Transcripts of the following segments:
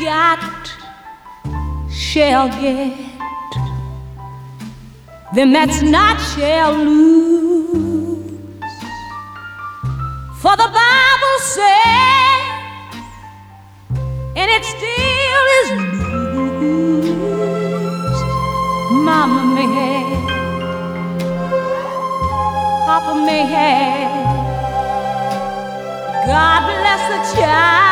got shall get, then that's not shall lose. For the Bible says, and it still is loose. Mama may have, Papa may have. God bless the child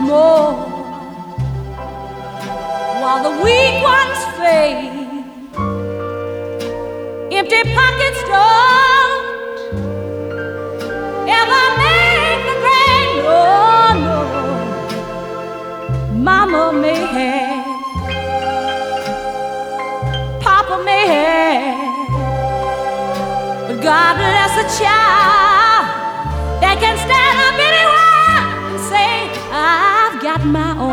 more while the weak ones fade. Empty pockets don't ever make the grade. No, no. Mama may have, Papa may have, but God bless a child my own.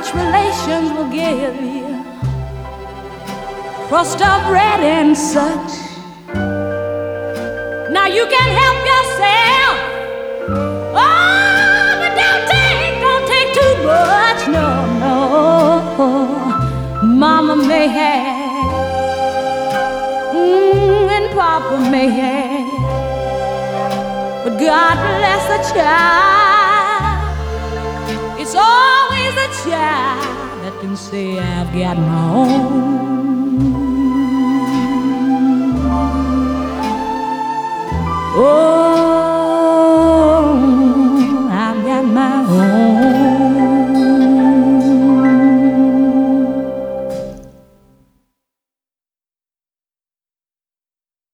Rich relations will give you crust of bread and such. Now you can help yourself. Oh, but don't take, don't take too much. No, no. Mama may have, mm, and Papa may have, but God bless the child. It's always the child that can say, I've got my own.